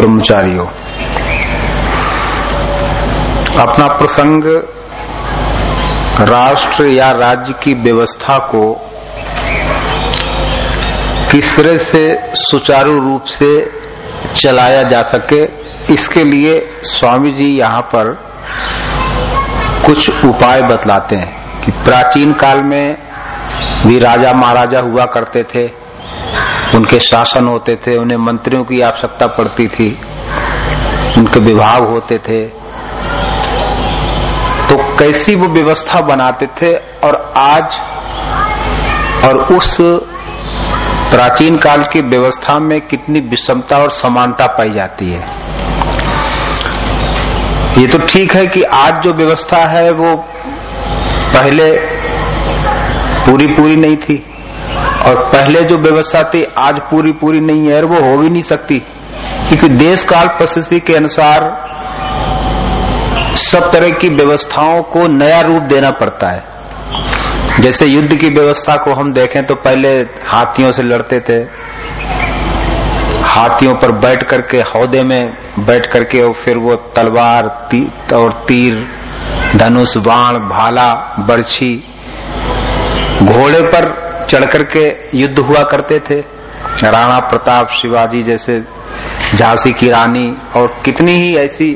ब्रह्मचारियों। अपना प्रसंग राष्ट्र या राज्य की व्यवस्था को किस तरह से सुचारू रूप से चलाया जा सके, इसके लिए स्वामी जी यहाँ पर कुछ उपाय बतलाते हैं कि प्राचीन काल में भी राजा महाराजा हुआ करते थे। उनके शासन होते थे, उन्हें मंत्रियों की आवश्यकता पड़ती थी, उनके विभाग होते थे। तो कैसी वो व्यवस्था बनाते थे और आज और उस प्राचीन काल की व्यवस्था में कितनी विषमता और समानता पाई जाती है? ये तो ठीक है कि आज जो व्यवस्था है वो पहले पूरी पूरी नहीं थी। और पहले जो व्यवस्था थी आज पूरी पूरी नहीं है वो हो भी नहीं सकती। क्योंकि देश काल परिस्थिति के अनुसार सब तरह की व्यवस्थाओं को नया रूप देना पड़ता है। जैसे युद्ध की व्यवस्था को हम देखें तो पहले हाथियों से लड़ते थे। हाथियों पर बैठ करके हौदे में बैठ करके और फिर वो तलवार ती, और तीर धनुष बाण भाला बर्छी घोड़े पर चढ़ करके युद्ध हुआ करते थे। राणा प्रताप शिवाजी जैसे झांसी की रानी और कितनी ही ऐसी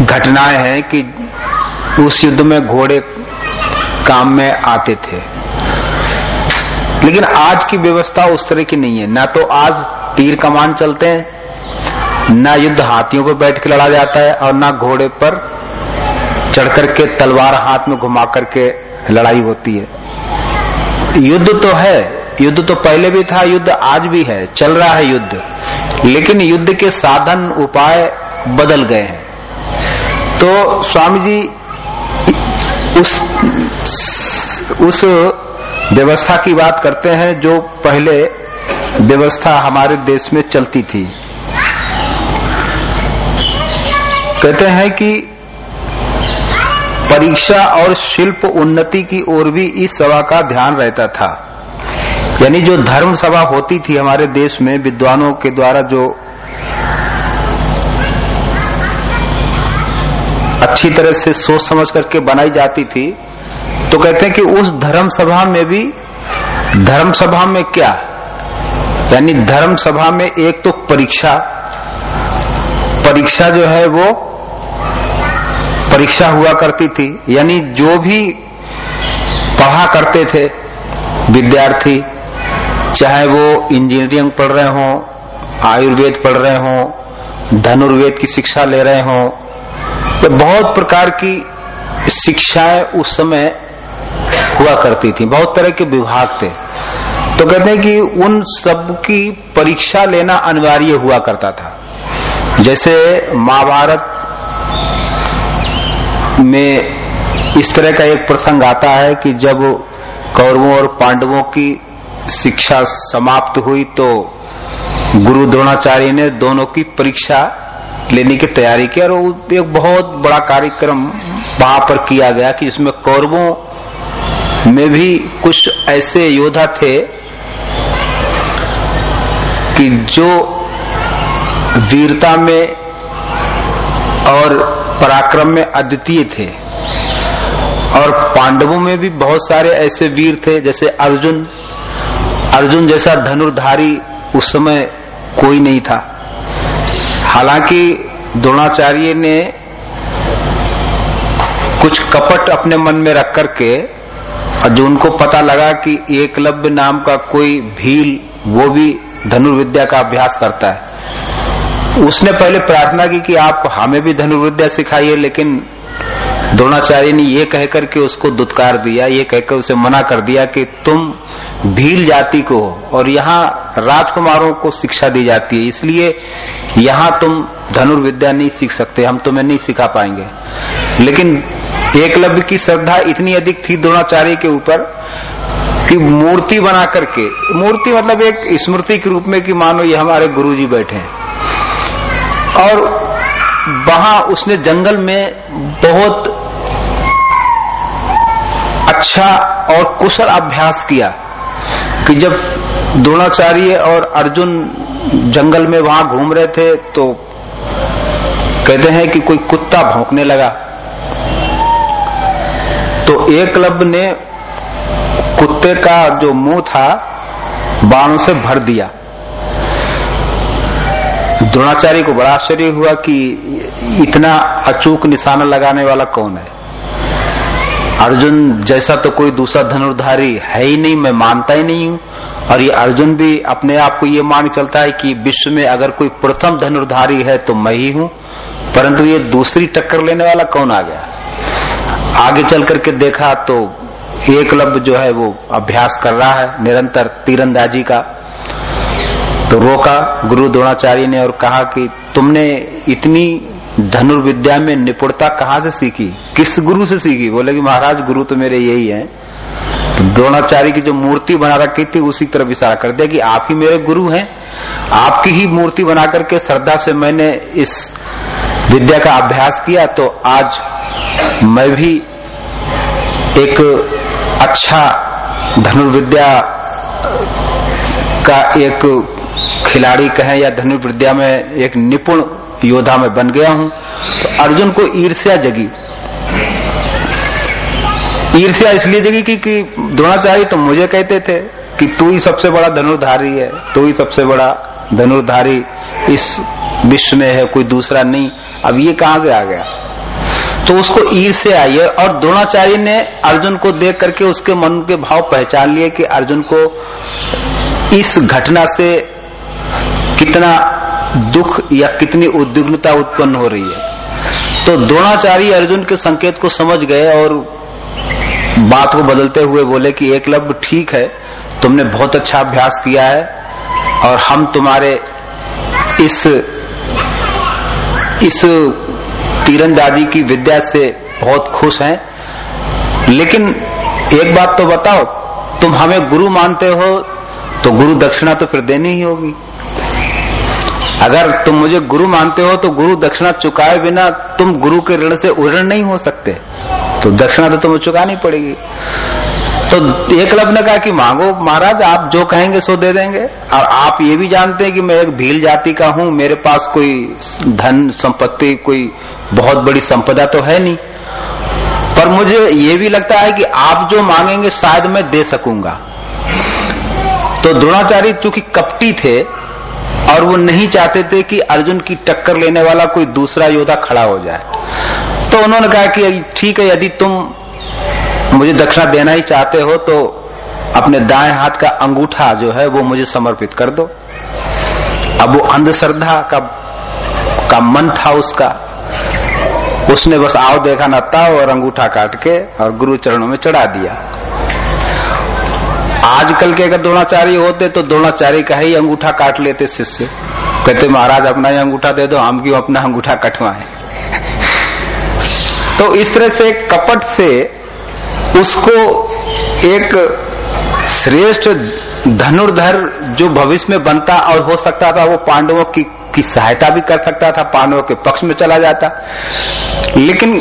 घटनाएँ हैं कि उस युद्ध में घोड़े काम में आते थे। लेकिन आज की व्यवस्था उस तरह की नहीं है। ना तो आज तीर कमान चलते हैं, ना युद्ध हाथियों पर बैठ के लड़ा जाता है और ना घोड़े पर चढ़ करके तलवार हाथ में घुमा करके लड़ाई होती है। युद्ध तो है, युद्ध तो पहले भी था, युद्ध आज भी है, चल रहा है युद्ध। लेकिन युद्ध के साधन उपाय बदल गए हैं। तो स्वामी जी, उस उस व्यवस्था की बात करते हैं जो पहले व्यवस्था हमारे देश में चलती थी। कहते हैं कि परीक्षा और शिल्प उन्नति की ओर भी इस सभा का ध्यान रहता था। यानी जो धर्म सभा होती थी हमारे देश में, विद्वानों के द्वारा जो अच्छी तरह से सोच समझ करके बनाई जाती थी तो कहते हैं कि उस धर्म सभा में भी, धर्म सभा में क्या? यानी धर्म सभा में एक तो परीक्षा परीक्षा जो है वो परीक्षा हुआ करती थी, यानी जो भी पढ़ा करते थे विद्यार्थी, चाहे वो इंजीनियरिंग पढ़ रहे हो, आयुर्वेद पढ़ रहे हों, धनुर्वेद की शिक्षा ले रहे हो तो बहुत प्रकार की शिक्षाएँ उस समय हुआ करती थी, बहुत तरह के विभाग थे। तो कहते हैं कि उन सब की परीक्षा लेना अनिवार्य हुआ करता था। जैसे महाभारत में इस तरह का एक प्रसंग आता है कि जब कौरवों और पांडवों की शिक्षा समाप्त हुई तो गुरु द्रोणाचार्य ने दोनों की परीक्षा लेने की तैयारी की और एक बहुत बड़ा कार्यक्रम वहाँ पर किया गया कि इसमें कौरवों में भी कुछ ऐसे योद्धा थे कि जो वीरता में और पराक्रम में अद्वितीय थे। और पांडवों में भी बहुत सारे ऐसे वीर थे, जैसे अर्जुन। अर्जुन जैसा धनुर्धारी उस समय कोई नहीं था। हालाँकि द्रोणाचार्य ने कुछ कपट अपने मन में रख करके, और जो उनको पता लगा कि एकलव्य नाम का कोई भील, वो भी धनुर्विद्या का अभ्यास करता है। उसने पहले प्रार्थना की कि आप हमें भी धनुर्विद्या सिखाइए, लेकिन द्रोणाचार्य ने ये कहकर के उसको दुत्कार दिया, ये कहकर उसे मना कर दिया कि तुम भील जाति को हो और यहाँ राजकुमारों को शिक्षा दी जाती है। इसलिए यहाँ तुम धनुर्विद्या नहीं सीख सकते, हम तुम्हें नहीं सिखा पाएँगे। लेकिन एकलव्य की श्रद्धा इतनी अधिक थी द्रोणाचार्य के ऊपर कि मूर्ति बना करके मूर्ति मतलब एक स्मृति के रूप में कि मानो ये हमारे गुरुजी बैठे हैं। और वहाँ उसने जंगल में बहुत अच्छा और कुशल अभ्यास किया कि जब द्रोणाचार्य और अर्जुन जंगल में वहाँ घूम रहे थे तो कहते हैं कि कोई कुत्ता भौंकने लगा। तो एक एकलव्य ने कुत्ते का जो मुँह था, बाणों से भर दिया। द्रोणाचार्य को बड़ा आश्चर्य हुआ कि इतना अचूक निशाना लगाने वाला कौन है? अर्जुन जैसा तो कोई दूसरा धनुर्धारी है ही नहीं, मैं मानता ही नहीं हूँ। और ये अर्जुन भी अपने आप को ये मान चलता है कि विश्व में अगर कोई प्रथम धनुर्धारी है तो मैं ही हूँ। परंतु ये दूसरी टक्कर लेने वाला कौन आ गया? आगे चल करके देखा तो एकलव्य जो है वो अभ्यास कर रहा है, निरंतर तीरंदाजी का तो रोका गुरु द्रोणाचार्य ने और कहा कि तुमने इतनी धनुर्विद्या में निपुणता कहाँ से सीखी? किस गुरु से सीखी? बोले कि महाराज, गुरु तो मेरे यही है। तो द्रोणाचार्य की जो मूर्ति बना रखी थी, उसी तरफ़ इशारा कर दिया कि आप ही मेरे गुरु हैं। आपकी ही मूर्ति बना करके श्रद्धा से मैंने इस विद्या का अभ्यास किया तो आज मैं भी एक अच्छा धनुर्विद्या का एक खिलाड़ी कहें या धनुर्विद्या में एक निपुण योद्धा में बन गया हूँ तो अर्जुन को ईर्ष्या जगी। ईर्ष्या इसलिए जगी कि, कि द्रोणाचार्य तो मुझे कहते थे कि तू ही सबसे बड़ा धनुर्धारी है तू ही सबसे बड़ा धनुर्धारी इस विश्व में है कोई दूसरा नहीं। अब ये कहाँ से आ गया? तो उसको ईर से आई है और द्रोणाचार्य ने अर्जुन को देख करके उसके मन के भाव पहचान लिए कि अर्जुन को इस घटना से कितना दुख या कितनी उद्विग्नता उत्पन्न हो रही है। तो द्रोणाचार्य अर्जुन के संकेत को समझ गए और बात को बदलते हुए बोले कि एक एकलव्य ठीक है, तुमने बहुत अच्छा अभ्यास किया है और हम तुम्हारे इस इस तीरंदाजी की विद्या से बहुत खुश हैं। लेकिन एक बात तो बताओ, तुम हमें गुरु मानते हो तो गुरु दक्षिणा तो फिर देनी ही होगी। अगर तुम मुझे गुरु मानते हो तो गुरु दक्षिणा चुकाए बिना तुम गुरु के ऋण से उऋण नहीं हो सकते। तो दक्षिणा तो तुम्हें चुकानी पड़ेगी। तो एक एकलव्य ने कहा कि मांगो महाराज, आप जो कहेंगे सो दे देंगे। और आप ये भी जानते हैं कि मैं एक भील जाति का हूँ, मेरे पास कोई धन, संपत्ति, कोई बहुत बड़ी संपदा तो है नहीं। पर मुझे ये भी लगता है कि आप जो मांगेंगे, शायद मैं दे सकूँगा। तो द्रोणाचार्य चूँकि कपटी थे और वो नहीं चाहते थे कि अर्जुन की टक्कर लेने वाला कोई दूसरा योद्धा खड़ा हो जाए। तो उन्होंने कहा कि ठीक है, यदि तुम मुझे दक्षिणा देना ही चाहते हो तो अपने दाएँ हाथ का अंगूठा जो है, वो मुझे समर्पित कर दो। अब वो अंधश्रद्धा का का मन था उसका। उसने बस आओ देखा न ताओ और अंगूठा काट के और गुरु चरणों में चढ़ा दिया। आजकल के अगर द्रोणाचार्य होते तो द्रोणाचार्य का ही अंगूठा काट लेते शिष्य। कहते महाराज अपना ही अंगूठा दे दो हम क्यों अपना अंगूठा कटवाए? तो इस तरह से कपट से उसको एक श्रेष्ठ धनुर्धर जो भविष्य में बनता और हो सकता था वो पांडवों की, की सहायता भी कर सकता था पांडवों के पक्ष में चला जाता। लेकिन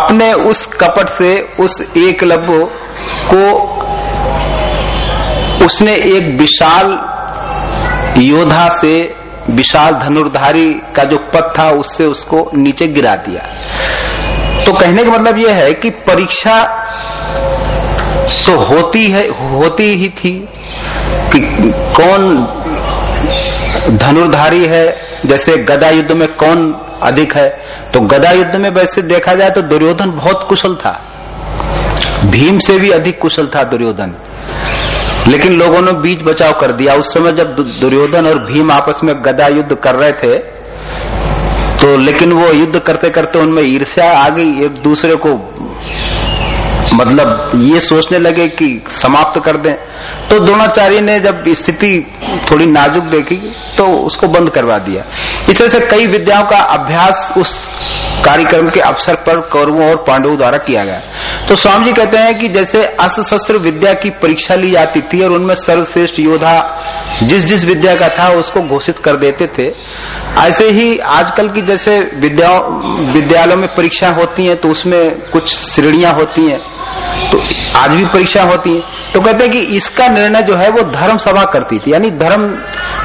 अपने उस कपट से उस एकलव्य को उसने एक विशाल योद्धा से विशाल धनुर्धारी का जो पद था, उससे उसको नीचे गिरा दिया। तो कहने का मतलब यह है कि परीक्षा तो होती है, होती ही थी कि कौन धनुर्धारी है, जैसे गदा युद्ध में कौन अधिक है। तो गदा युद्ध में वैसे देखा जाए तो दुर्योधन बहुत कुशल था। भीम से भी अधिक कुशल था दुर्योधन। लेकिन लोगों ने बीच बचाव कर दिया। उस समय जब दुर्योधन और भीम आपस में गदा युद्ध कर रहे थे तो लेकिन वो युद्ध करते करते उनमें ईर्ष्या आ गई, एक दूसरे को मतलब ये सोचने लगे कि समाप्त कर दें। तो द्रोणाचार्य ने जब स्थिति थोड़ी नाजुक देखी तो उसको बंद करवा दिया। इस तरह से कई विद्याओं का अभ्यास उस कार्यक्रम के अवसर पर कौरवों और पांडवों द्वारा किया गया। तो स्वामी जी कहते हैं कि जैसे अस्त्र विद्या की परीक्षा ली जाती थी और उनमें सर्वश्रेष्ठ योद्धा जिस जिस विद्या का था उसको घोषित कर देते थे, ऐसे ही आजकल की जैसे विद्या, विद्यालयों में परीक्षा होती है तो उसमें कुछ श्रेणियाँ होती हैं तो आज भी परीक्षा होती है। तो कहते हैं कि इसका निर्णय जो है वो धर्म सभा करती थी, यानी धर्म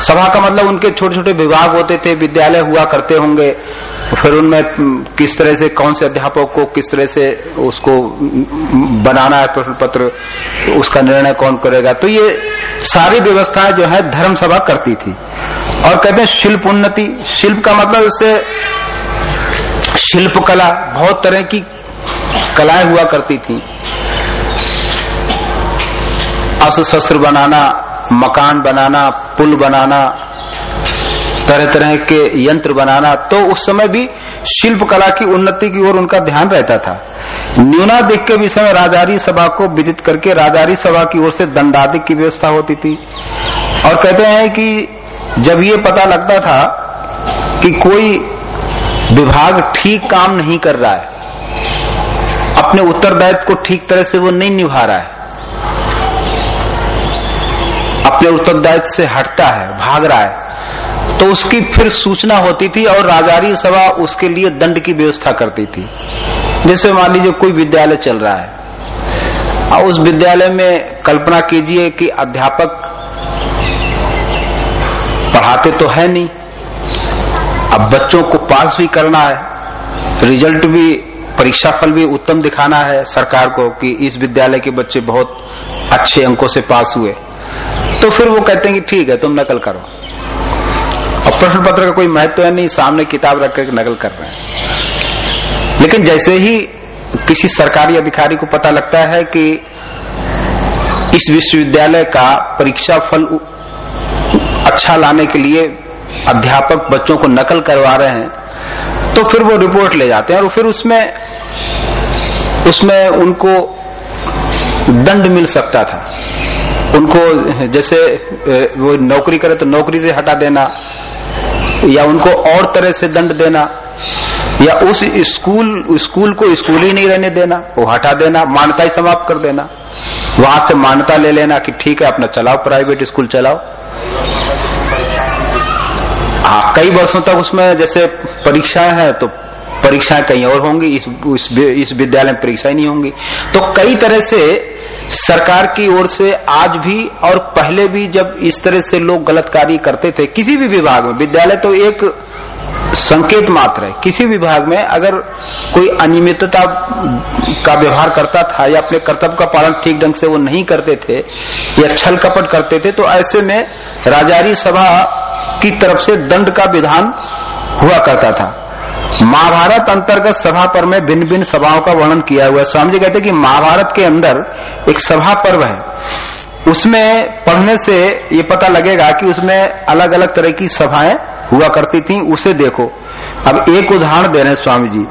सभा का मतलब उनके छोटे छोटे विभाग होते थे, विद्यालय हुआ करते होंगे फिर उनमें किस तरह से, कौन से अध्यापक को किस तरह से उसको बनाना है प्रश्न पत्र उसका निर्णय कौन करेगा? तो ये सारी व्यवस्थाएँ जो है, धर्म सभा करती थी। और कहते हैं शिल्प उन्नति। शिल्प का मतलब इससे शिल्प कला, बहुत तरह की कलाएँ हुआ करती थी। अस्त्र शस्त्र बनाना, मकान बनाना, पुल बनाना तरह तरह के यंत्र बनाना तो उस समय भी शिल्प कला की उन्नति की ओर उनका ध्यान रहता था। न्यूनाधिक के विषय में राजारी सभा को विदित करके राजारी सभा की ओर से दंडाधिक की व्यवस्था होती थी। और कहते हैं कि जब ये पता लगता था कि कोई विभाग ठीक काम नहीं कर रहा है, अपने उत्तरदायित्व को ठीक तरह से वो नहीं निभा रहा है, अपने उत्तरदायित्व से हटता है, भाग रहा है तो उसकी फिर सूचना होती थी और राजारी सभा उसके लिए दंड की व्यवस्था करती थी। जैसे मान लीजिए कोई विद्यालय चल रहा है। और उस विद्यालय में कल्पना कीजिए कि अध्यापक पढ़ाते तो है नहीं। अब बच्चों को पास भी करना है, रिज़ल्ट भी, परीक्षा फल भी उत्तम दिखाना है सरकार को कि इस विद्यालय के बच्चे बहुत अच्छे अंकों से पास हुए। तो फिर वो कहते हैं कि ठीक है, तुम नकल करो। और प्रश्न पत्र का कोई महत्व है नहीं, सामने किताब रख कर नकल कर रहे हैं। लेकिन जैसे ही किसी सरकारी अधिकारी को पता लगता है कि इस विश्वविद्यालय का परीक्षा फल अच्छा लाने के लिए अध्यापक बच्चों को नकल करवा रहे हैं तो फिर वो रिपोर्ट ले जाते हैं और फिर उसमें उसमें उनको दंड मिल सकता था। उनको जैसे वो नौकरी करे तो नौकरी से हटा देना या उनको और तरह से दंड देना या उस स्कूल स्कूल को स्कूल ही नहीं रहने देना वो हटा देना मान्यता ही समाप्त कर देना। वहाँ से मान्यता ले लेना कि ठीक है अपना चलाओ प्राइवेट स्कूल चलाओ। हाँ कई वर्षों तक उसमें जैसे परीक्षाएँ हैं तो परीक्षाएँ कहीं और होंगी इस इस, विद्यालय में परीक्षाएँ नहीं होंगी। तो कई तरह से सरकार की ओर से आज भी और पहले भी जब इस तरह से लोग गलत कार्य करते थे, किसी भी विभाग में, विद्यालय तो एक संकेत मात्र है, किसी विभाग में अगर कोई अनियमितता का व्यवहार करता था या अपने कर्तव्य का पालन ठीक ढंग से वो नहीं करते थे या छल कपट करते थे तो ऐसे में राजारी सभा की तरफ़ से दंड का विधान हुआ करता था। महाभारत अंतर्गत सभा पर्व में भिन्न भिन्न सभाओं का वर्णन किया हुआ है। स्वामी जी कहते हैं कि महाभारत के अंदर एक सभा पर्व है। उसमें पढ़ने से ये पता लगेगा कि उसमें अलग अलग तरह की सभाएँ हुआ करती थी, उसे देखो। अब एक उदाहरण दे रहे हैं स्वामी जी।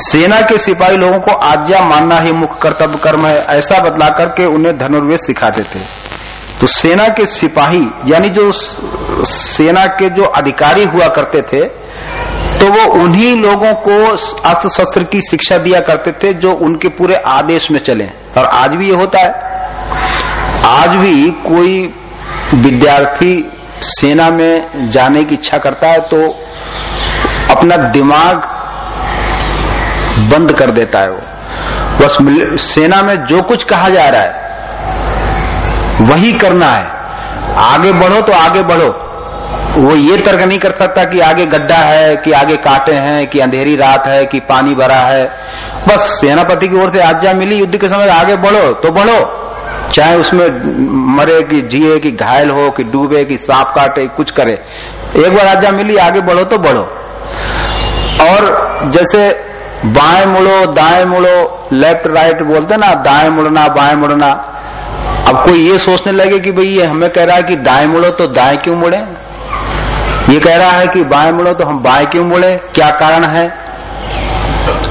सेना के सिपाही लोगों को आज्ञा मानना ही मुख्य कर्तव्य कर्म है, ऐसा बतला करके उन्हें धनुर्वेद सिखाते थे तो सेना के सिपाही, यानी जो सेना के जो अधिकारी हुआ करते थे तो वो उन्हीं लोगों को अस्त्र शस्त्र की शिक्षा दिया करते थे जो उनके पूरे आदेश में चले। और आज भी ये होता है। आज भी कोई विद्यार्थी सेना में जाने की इच्छा करता है तो अपना दिमाग बंद कर देता है वो। बस सेना में जो कुछ कहा जा रहा है, वही करना है। आगे बढ़ो तो आगे बढ़ो। वो ये तर्क नहीं कर सकता कि आगे गड्ढा है, कि आगे काटे हैं, कि अंधेरी रात है, कि पानी भरा है। बस सेनापति की ओर से आज्ञा मिली, युद्ध के समय आगे बढ़ो तो बढ़ो। चाहे उसमें मरे कि जिए, कि घायल हो, कि डूबे, कि सांप काटे, कुछ करे। एक बार आज्ञा मिली, आगे बढ़ो तो बढ़ो। और जैसे बाएँ मुड़ो, दाएँ मुड़ो, लेफ़्ट, राइट बोलते ना, दाएँ मुड़ना, बाएँ मुड़ना। अब कोई ये सोचने लगे कि भाई ये हमें कह रहा है कि दाएँ मुड़ो तो दाएँ क्यों मुड़े? ये कह रहा है कि बाएँ मुड़ो तो हम बाएँ क्यों मुड़े? क्या कारण है?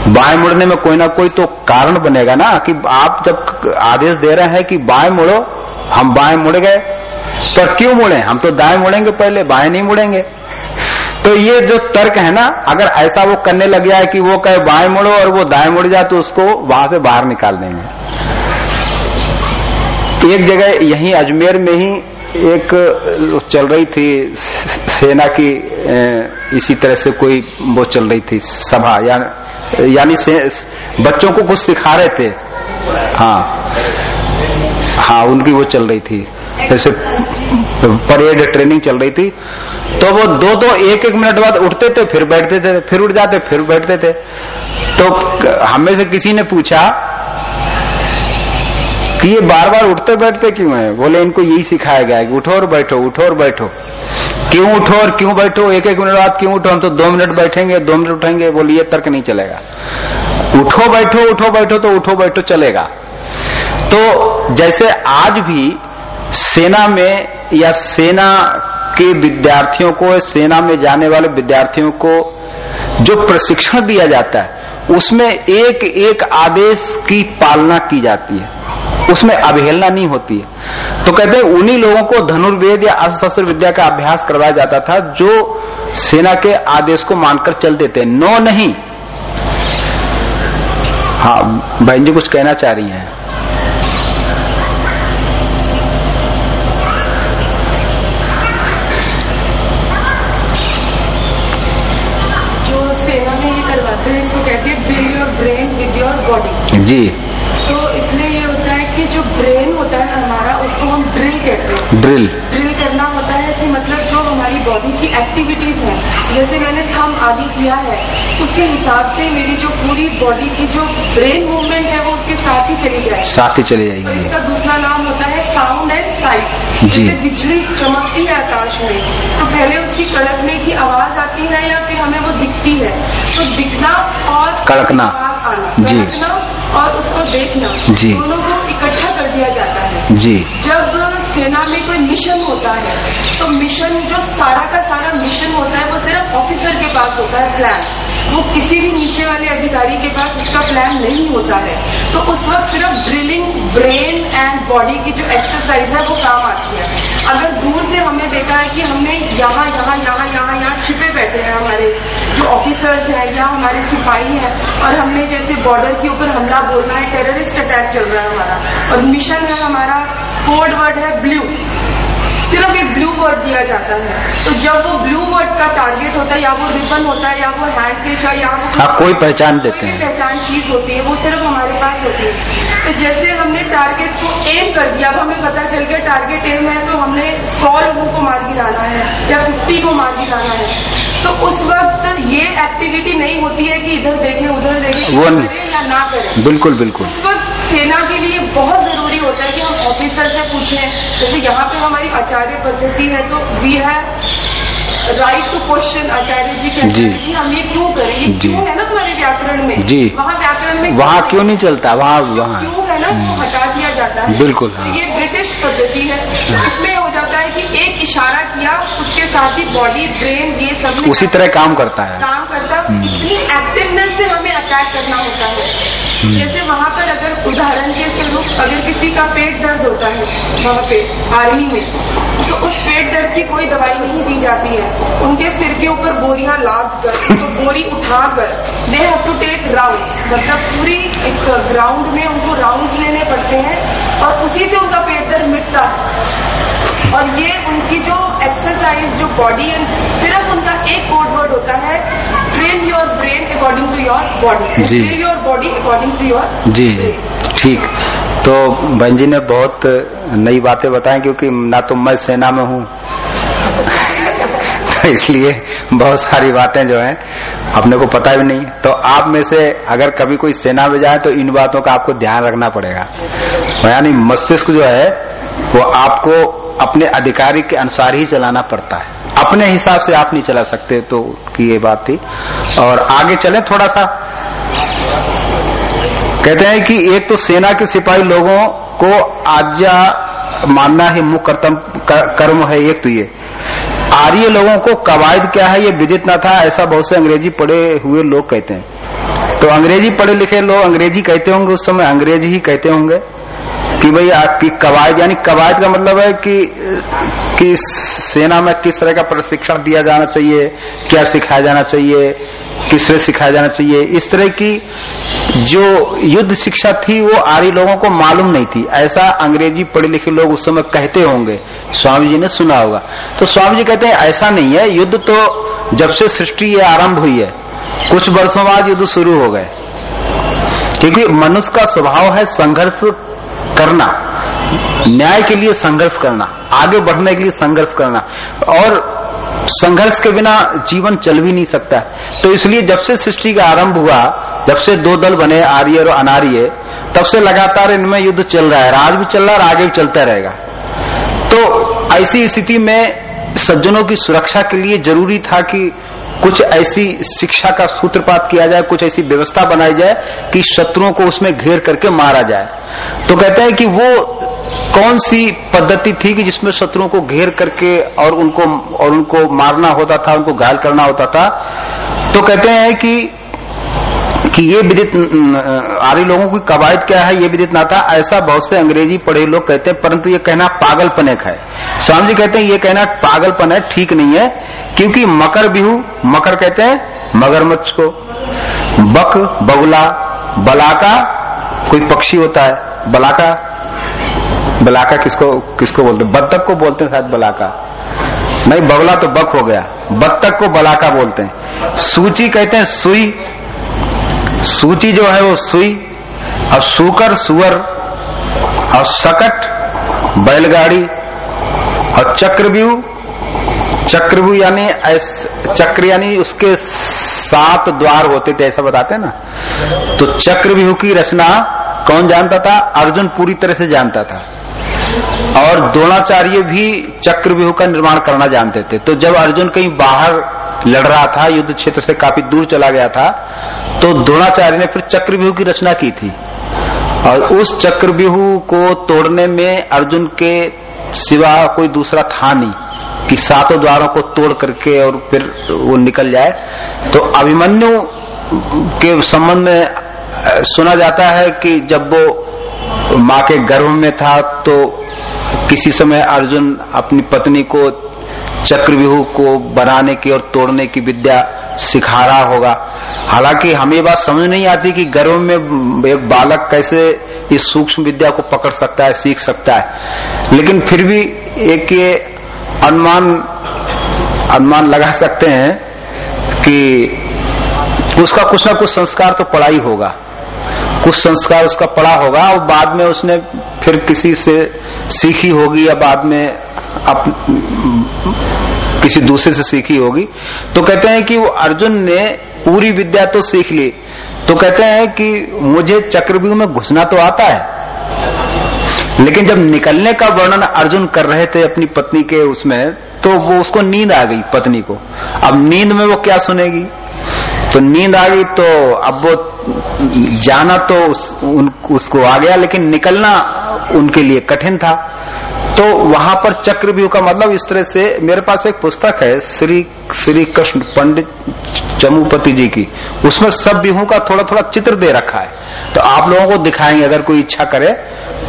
बाएँ मुड़ने में कोई ना कोई तो कारण बनेगा ना कि आप जब आदेश दे रहे हैं कि बाएँ मुड़ो, हम बाएँ मुड़ गए। तो क्यों मुड़े? हम तो दाएँ मुड़ेंगे पहले, बाएँ नहीं मुड़ेंगे। तो ये जो तर्क है ना, अगर ऐसा वो करने लग गया है कि वो कहे बाएँ मुड़ो और वो दाएँ मुड़ जाए तो उसको वहाँ से बाहर निकाल देंगे। एक जगह यही अजमेर में ही एक चल रही थी सेना की इसी तरह से कोई वो चल रही थी सभा या, यानी बच्चों को कुछ सिखा रहे थे। हाँ। हाँ उनकी वो चल रही थी। जैसे परेड ट्रेनिंग चल रही थी तो वो दो दो एक एक मिनट बाद उठते थे फिर बैठते थे फिर उठ जाते फिर बैठते थे। तो हमें से किसी ने पूछा कि ये बार बार उठते बैठते क्यों है? बोले, इनको यही सिखाया गया कि उठो और बैठो, उठो और बैठो। क्यों उठो और क्यों बैठो? एक एक मिनट बाद क्यों उठो? हम तो दो मिनट बैठेंगे, दो मिनट उठेंगे, बोले, ये तर्क नहीं चलेगा। उठो, बैठो उठो, बैठो तो उठो, बैठो चलेगा। तो जैसे आज भी सेना में या सेना के विद्यार्थियों को, सेना में जाने वाले विद्यार्थियों को जो प्रशिक्षण दिया जाता है, उसमें एक एक आदेश की पालना की जाती है। उसमें अवहेलना नहीं होती है। तो कहते हैं उन्हीं लोगों को धनुर्वेद या अस्त्र विद्या का अभ्यास करवाया जाता था जो सेना के आदेश को मानकर चल देते। नो नहीं। हाँ बहन जी कुछ कहना चाह रही हैं। जी तो इसमें ये होता है कि जो ब्रेन होता है हमारा उसको हम ड्रिल कहते हैं। ड्रिल ड्रिल करना होता है कि मतलब जो हमारी बॉडी की एक्टिविटीज़ हैं जैसे मैंने थम आदि किया है उसके हिसाब से मेरी जो पूरी बॉडी की जो ब्रेन मूवमेंट है वो उसके साथ ही चली जाएगी। साथ ही चली जाएगी। तो इसका दूसरा नाम होता है साउंड एंड साइट जी। बिजली चमकती है आकाश में तो पहले उसकी कड़कने की आवाज़ आती है या फिर हमें वो दिखती है। तो दिखना और कड़कना। आना। जी। कड़कना और उसको देखना। जी। दोनों को इकट्ठा कर दिया जाता है। जी। जब सेना में कोई मिशन होता है तो मिशन जो सारा का सारा मिशन होता है वो सिर्फ़ ऑफिसर के पास होता है प्लान वो किसी भी नीचे वाले अधिकारी के पास उसका प्लान नहीं होता है। तो उस वक्त सिर्फ़ ड्रिलिंग ब्रेन एंड बॉडी की जो एक्सरसाइज है, वो काम आती है। अगर दूर से हमने देखा है कि हमने यहाँ यहाँ यहाँ यहाँ यहाँ छिपे बैठे हैं हमारे जो ऑफिसर्स हैं या हमारे सिपाही हैं, और हमने जैसे बॉर्डर के ऊपर हमला बोलना है टेररिस्ट अटैक चल रहा है हमारा। और मिशन है हमारा कोड वर्ड है ब्लू सिर्फ़ एक ब्लू वर्ड दिया जाता है। तो जब वो ब्लू वर्ड का टारगेट होता है या वो रिबन होता है या वो हैंड केच है या वो आप कोई पहचान कोई देते हैं। पहचान चीज़ होती है वो सिर्फ़ हमारे पास होती है। तो जैसे हमने टारगेट को एम कर दिया अब हमें पता चल गया टारगेट एम है तो हमने सौ लोगों को मार गिराना है या फिफ्टी को मार गिराना है। तो उस वक्त ये एक्टिविटी नहीं होती है कि इधर देखें उधर देखें वो नहीं। करें या ना करें। बिल्कुल बिल्कुल। उस वक्त सेना के लिए बहुत ज़रूरी होता है कि हम ऑफिसर से पूछें। जैसे यहाँ पे हमारी आचार्य पद्धति है तो we have right to question आचार्य जी कहते जी। कि हम ये क्यों करें? ये क्यों है ना हमारे व्याकरण में? जी। वहाँ व्याकरण में वहाँ क्यों नहीं चलता? वहाँ वहाँ। क्यों ना वो हटा दिया जाता है बिल्कुल, तो हाँ। ये ब्रिटिश पद्धति है इसमें हो जाता है कि एक इशारा किया उसके साथ ही बॉडी ब्रेन ये सब उसी तरह काम करता है काम करता है हम्म। इतनी एक्टिवनेस से हमें अटैक करना होता है हम्म। जैसे वहाँ पर अगर उदाहरण के स्वरूप अगर किसी का पेट दर्द होता है, वहाँ पे, आर्मी में तो उस पेट दर्द की कोई दवाई नहीं दी जाती है। उनके सिर के ऊपर बोरियाँ लाद कर तो बोरी उठाकर दे हैव टू टेक राउंड मतलब पूरी एक ग्राउंड में उनको राउंड लेने पड़ते हैं, और उसी से उनका पेट दर्द मिटता है। और ये उनकी जो एक्सरसाइज जो बॉडी एंड सिर्फ़ उनका एक कोड वर्ड होता है train your brain according to your body ji. Train your body according to your जी ठीक। तो बहन जी ने बहुत नई बातें बताई क्योंकि ना तो मैं सेना में हूँ। तो इसलिए बहुत सारी बातें जो हैं अपने को पता भी नहीं। तो आप में से अगर कभी कोई सेना में जाए तो इन बातों का आपको ध्यान रखना पड़ेगा। यानी मस्तिष्क जो है वो आपको अपने अधिकारी के अनुसार ही चलाना पड़ता है। अपने हिसाब से आप नहीं चला सकते तो की ये बात थी। और आगे चले थोड़ा सा। कहते हैं कि एक तो सेना के सिपाही लोगों को आज्ञा मानना ही मुख्य कर्म है एक तो ये। आर्य लोगों को कवायद क्या है? ये विदित न था, ऐसा बहुत से अंग्रेज़ी पढ़े हुए लोग कहते हैं। तो अंग्रेज़ी पढ़े लिखे लोग अंग्रेज़ी कहते होंगे, उस समय अंग्रेज़ी ही कहते होंगे। कि भाई आपकी कवायद, यानी कवायद का मतलब है कि कि सेना में किस तरह का प्रशिक्षण दिया जाना चाहिए, क्या सिखाया जाना चाहिए, किस तरह सिखाया जाना चाहिए। इस तरह की जो युद्ध शिक्षा थी, वो आर्य लोगों को मालूम नहीं थी। ऐसा अंग्रेज़ी पढ़े लिखे लोग उस समय कहते होंगे। स्वामी जी ने सुना होगा। तो स्वामी जी कहते हैं, ऐसा नहीं है, युद्ध तो जब से सृष्टि आरंभ हुई है, कुछ वर्षों बाद युद्ध शुरू हो गए। क्योंकि मनुष्य का स्वभाव है संघर्ष करना, न्याय के लिए संघर्ष करना, आगे बढ़ने के लिए संघर्ष करना, और संघर्ष के बिना जीवन चल भी नहीं सकता तो इसलिए जब से सृष्टि का आरंभ हुआ, जब से दो दल बने, आर्य और अनार्य, तब से लगातार इनमें युद्ध चल रहा है आज भी चल रहा है आगे भी चलता रहेगा। तो ऐसी स्थिति में सज्जनों की सुरक्षा के लिए ज़रूरी था कि कुछ ऐसी शिक्षा का सूत्रपात किया जाए, कुछ ऐसी व्यवस्था बनाई जाए कि शत्रुओं को उसमें घेर करके मारा जाए। तो कहते हैं कि वो कौन सी पद्धति थी कि जिसमें शत्रुओं को घेर करके और उनको और उनको मारना होता था, उनको घायल करना होता था? तो कहते हैं कि कि ये विदित आर्य लोगों की कवायद क्या है, ये विदित ना था। ऐसा बहुत से अंग्रेज़ी पढ़े लोग कहते हैं, परंतु ये कहना पागलपन एक है। स्वामी जी कहते हैं, ये कहना पागलपन है, ठीक नहीं है, क्योंकि मकर बिहू, मकर कहते हैं, मगरमच्छ को। बक, बगुला, बलाका, कोई पक्षी होता है, बलाका बलाका किसको किसको बोलते बत्तख को बोलते हैं शायद बलाका। नहीं, बगुला तो बक हो गया, बत्तख को बलाका बोलते हैं। सूची कहते हैं, सुई सूची जो है वो सुई, और सुकर, सुअर, और सकट, बैलगाड़ी, और चक्रव्यूह चक्रव्यूह यानी चक्र यानी उसके सात द्वार होते थे, ऐसा बताते हैं ना। तो चक्रव्यूह की रचना कौन जानता था? अर्जुन पूरी तरह से जानता था। और द्रोणाचार्य भी चक्रव्यूह का निर्माण करना जानते थे। तो जब अर्जुन कहीं बाहर लड़ रहा था, युद्ध क्षेत्र से काफ़ी दूर चला गया था तो द्रोणाचार्य ने फिर चक्रव्यूह की रचना की थी। और उस चक्रव्यूह को तोड़ने में अर्जुन के सिवा कोई दूसरा था नहीं, कि सातों द्वारों को तोड़ करके और फिर वो निकल जाए। तो अभिमन्यु के संबंध में सुना जाता है कि जब वो माँ के गर्भ में था तो किसी समय अर्जुन अपनी पत्नी को चक्रव्यूह को बनाने की और तोड़ने की विद्या सिखा रहा होगा। हालाँकि हमें बात समझ नहीं आती कि गर्भ में एक बालक कैसे इस सूक्ष्म विद्या को पकड़ सकता है, सीख सकता है। लेकिन फिर भी एक ये अनुमान अनुमान लगा सकते हैं कि उसका कुछ ना कुछ संस्कार तो पड़ा ही होगा। कुछ संस्कार उसका पड़ा होगा और बाद में उसने फिर किसी से सीखी होगी या बाद में किसी दूसरे से सीखी होगी। तो कहते हैं कि वो अर्जुन ने पूरी विद्या तो सीख ली। तो कहते हैं कि मुझे चक्रव्यूह में घुसना तो आता है। लेकिन जब निकलने का वर्णन अर्जुन कर रहे थे अपनी पत्नी के उसमें तो वो उसको नींद आ गई पत्नी को। अब नींद में वो क्या सुनेगी? तो नींद आ गई तो अब वो जाना तो उस, उन, उसको आ गया लेकिन निकलना उनके लिए कठिन था। तो वहाँ पर चक्रव्यूह का मतलब इस तरह से मेरे पास एक पुस्तक है श्री श्री कृष्ण पंडित चमुपति जी की। उसमें सब व्यूहों का थोड़ा थोड़ा चित्र दे रखा है। तो आप लोगों को दिखाएँगे अगर कोई इच्छा करे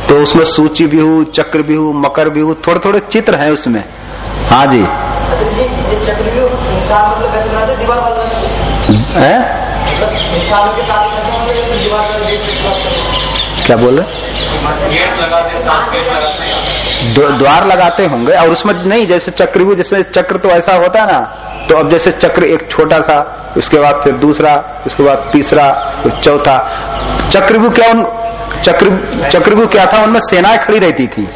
तो उसमें सूची व्यूह चक्र व्यूह मकर व्यूह थोड़े थोड़े चित्र है उसमें। हाँ जी। है? क्या बोले द्वार लगाते होंगे और उसमें नहीं जैसे चक्रव्यूह जैसे चक्र तो ऐसा होता है ना तो अब जैसे चक्र एक छोटा सा उसके बाद फिर दूसरा उसके बाद तीसरा फिर चौथा। चक्रव्यूह क्या उन चक्र चक्रव्यूह क्या था उनमें सेनाएँ खड़ी रहती थी।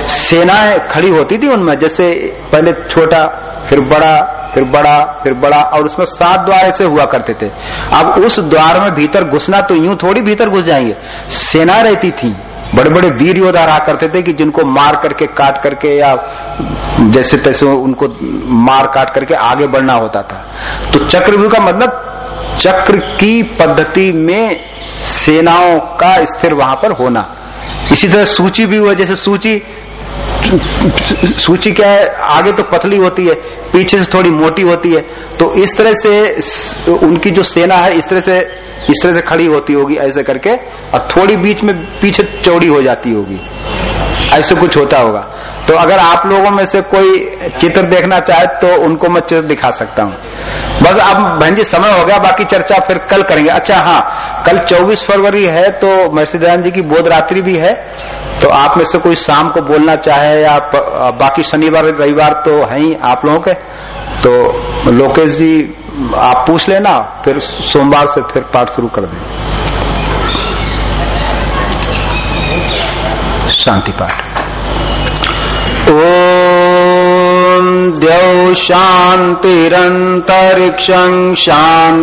सेनाएँ खड़ी होती थी उनमें जैसे पहले छोटा फिर बड़ा फिर बड़ा फिर बड़ा, और उसमें सात द्वार ऐसे हुआ करते थे। अब उस द्वार में भीतर घुसना तो यूँ थोड़ी भीतर घुस जाएँगे। सेना रहती थी। बड़े बड़े वीर योद्धा रहा करते थे कि जिनको मार करके, काट करके या जैसे तैसे उनको मार, काट करके आगे बढ़ना होता था। तो चक्रव्यूह का मतलब चक्र की पद्धति में सेनाओं का स्थिर वहाँ पर होना। इसी तरह सूची भी हुआ, जैसे सूची सूची क्या है? आगे तो पतली होती है, पीछे से थोड़ी मोटी होती है। तो इस तरह से उनकी जो सेना है, इस तरह से, इस तरह से खड़ी होती होगी, ऐसे करके, और थोड़ी बीच में पीछे चौड़ी हो जाती होगी। ऐसे कुछ होता होगा। तो अगर आप लोगों में से कोई चित्र देखना चाहे तो उनको मैं चित्र दिखा सकता हूँ। बस अब बहन जी, समय हो गया, बाकी चर्चा फिर कल करेंगे। अच्छा हाँ कल 24 फरवरी है तो महर्षि दयानंद जी की बोध रात्रि भी है। तो आप में से कोई शाम को बोलना चाहे या बाकी शनिवार, रविवार तो है ही आप लोगों के। तो लोकेश जी, आप पूछ लेना, फिर सोमवार से फिर पाठ शुरू कर दें शांति पाठ। ॐ द्यौ शान्तिरन्तरिक्षम् शान्ति